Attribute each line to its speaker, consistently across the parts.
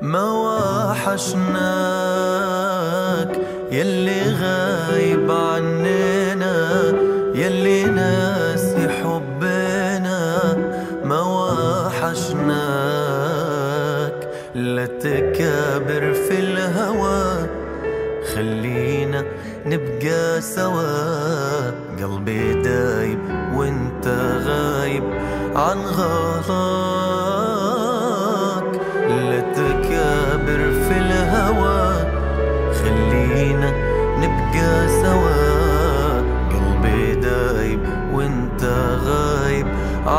Speaker 1: ما وحشناك. يلي غايب عننا يلي ناسي حبنا ما وحشناك. لا تكابر في الهوى. خلينا نبقى سوا. قلبي دايب وانت غايب عن غلاك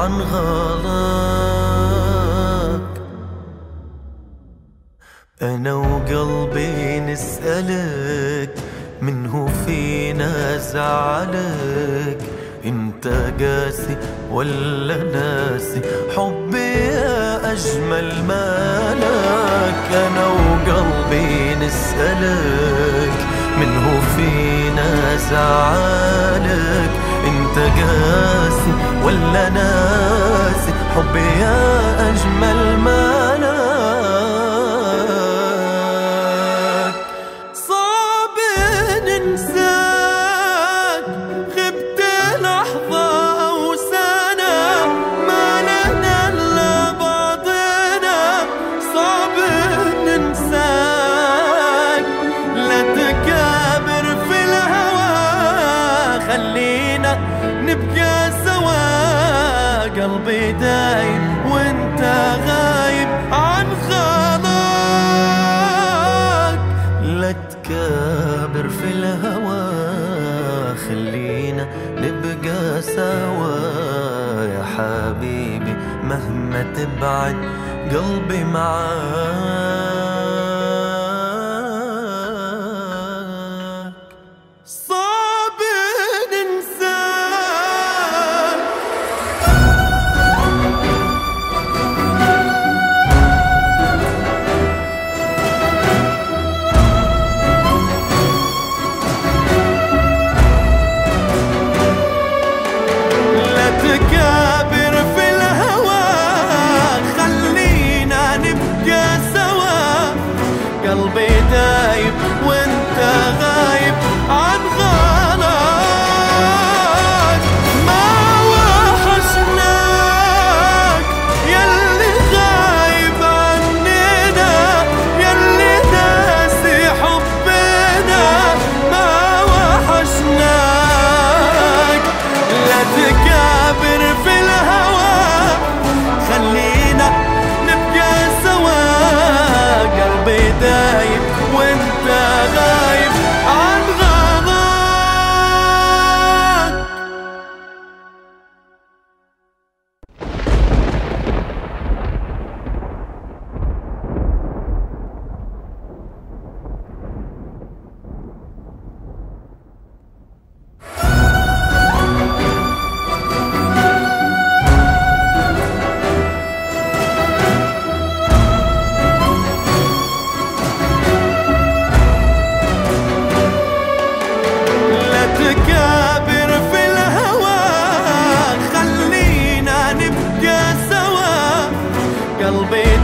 Speaker 1: عن غلاك أنا وقلبي نسألك منه فينا زعلك؟ أنت قاسي ولا ناسي؟ حبي يا أجمل مالك أنا وقلبي نسألك منه فينا زعلك؟ انت قاسي ولا ناسي حبي يا أجمل مالك صعب ننساك غبت لحظة أو سنة ما لنا بعضنا صعب ننساك لا تكابر في الهوى خلينا نبقى سوا قلبي دايم وانت غايب عن خلاك لا تكابر في الهوى خلينا نبقى سوا يا حبيبي مهما تبعد قلبي معاك. قلبي دايب وانت غايب. Father. قلبي